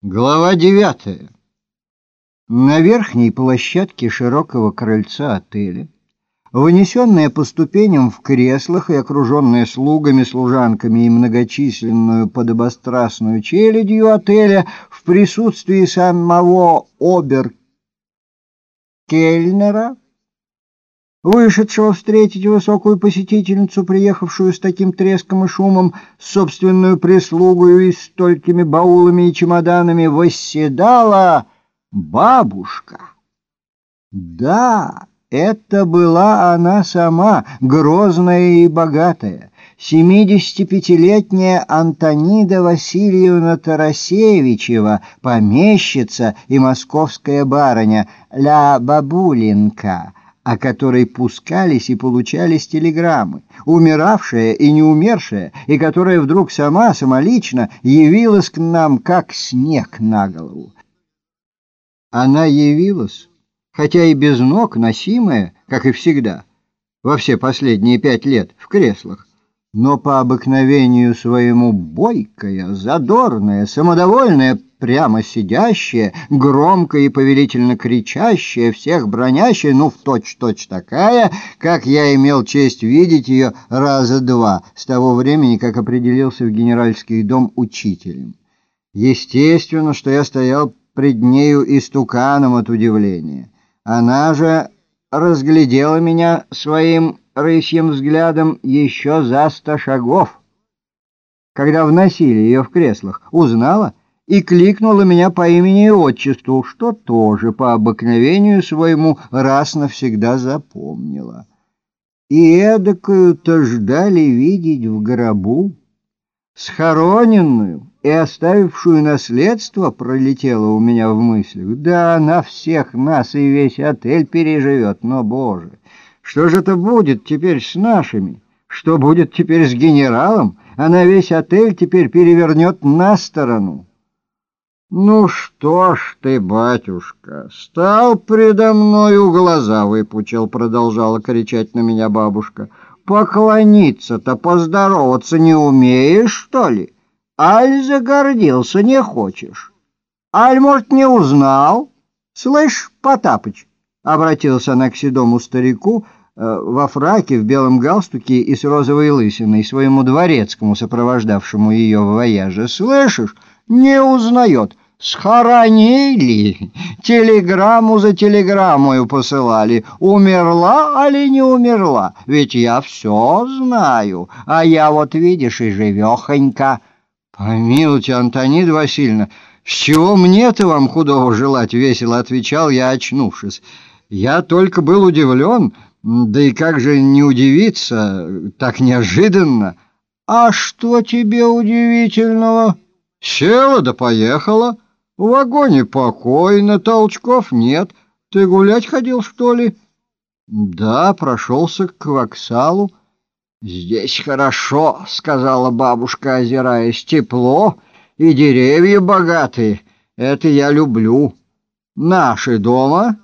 Глава девятая. На верхней площадке широкого крыльца отеля, вынесенная по ступеням в креслах и окруженная слугами, служанками и многочисленную подобострастную челядью отеля в присутствии самого обер-кельнера, вышедшего встретить высокую посетительницу, приехавшую с таким треском и шумом, собственную прислугою и столькими баулами и чемоданами, восседала бабушка. Да, это была она сама, грозная и богатая, семидесятипятилетняя Антонида Васильевна Тарасевичева, помещица и московская барыня, ля бабулинка — о которой пускались и получались телеграммы, умиравшая и не умершая, и которая вдруг сама самолично явилась к нам, как снег на голову. Она явилась, хотя и без ног, носимая, как и всегда, во все последние пять лет в креслах, но по обыкновению своему бойкая, задорная, самодовольная, прямо сидящая, громко и повелительно кричащая, всех бронящая, ну, в точь-точь такая, как я имел честь видеть ее раза два с того времени, как определился в генеральский дом учителем. Естественно, что я стоял пред нею истуканом от удивления. Она же разглядела меня своим рысьим взглядом еще за сто шагов. Когда вносили ее в креслах, узнала и кликнула меня по имени и отчеству, что тоже по обыкновению своему раз навсегда запомнила. И эдакую-то ждали видеть в гробу, схороненную и оставившую наследство пролетела у меня в мыслях. Да, она всех нас и весь отель переживет, но, боже, что же это будет теперь с нашими? Что будет теперь с генералом? Она весь отель теперь перевернет на сторону. «Ну что ж ты, батюшка, стал предо мною глаза выпучил», — продолжала кричать на меня бабушка. «Поклониться-то, поздороваться не умеешь, что ли? Аль загордился не хочешь? Аль, может, не узнал? Слышь, Потапыч?» — обратился она к седому старику, э, во фраке, в белом галстуке и с розовой лысиной, своему дворецкому, сопровождавшему ее в вояже. «Слышишь?» не узнает. Схоронили, телеграмму за телеграммою посылали. Умерла, али не умерла? Ведь я все знаю, а я вот, видишь, и живехонька. Помилуйте, Антонида Васильевна, с чего мне-то вам худого желать? Весело отвечал я, очнувшись. Я только был удивлен, да и как же не удивиться так неожиданно? А что тебе удивительного? Села да поехала. В вагоне покойно, толчков нет. Ты гулять ходил, что ли? Да, прошелся к воксалу. Здесь хорошо, сказала бабушка, озираясь. Тепло и деревья богатые. Это я люблю. Наши дома?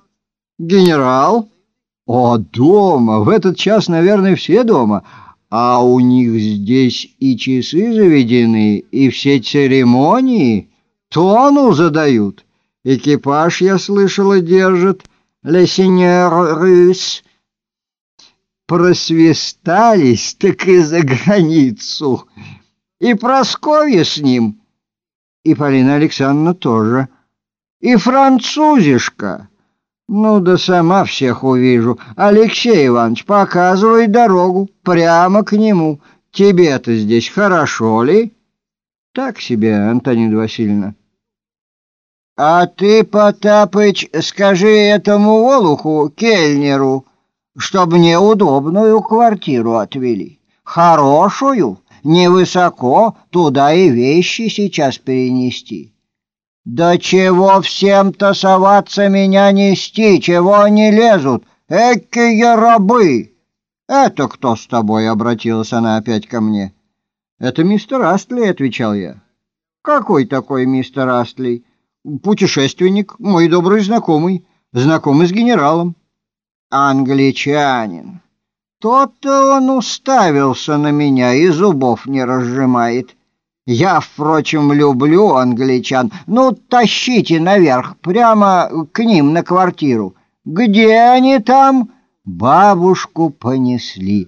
Генерал? О, дома. В этот час, наверное, все дома. А у них здесь и часы заведены, и все церемонии тону задают. Экипаж, я слышала, держит. «Le Seigneur Russe». Просвистались так и за границу. И Прасковья с ним, и Полина Александровна тоже, и французишка. Ну да сама всех увижу. Алексей Иванович, показывай дорогу прямо к нему. Тебе-то здесь хорошо ли? Так себе, Антонина Васильевна. А ты, Потапыч, скажи этому Волуху, кельнеру, чтоб мне удобную квартиру отвели. Хорошую, невысоко, туда и вещи сейчас перенести. «Да чего всем тасоваться меня нести? Чего они лезут? Экие рабы!» «Это кто с тобой?» — обратилась она опять ко мне. «Это мистер Астли», — отвечал я. «Какой такой мистер Астли?» «Путешественник, мой добрый знакомый, знакомый с генералом». «Англичанин. Тот-то он уставился на меня и зубов не разжимает». Я, впрочем, люблю англичан. Ну, тащите наверх, прямо к ним на квартиру. Где они там? Бабушку понесли.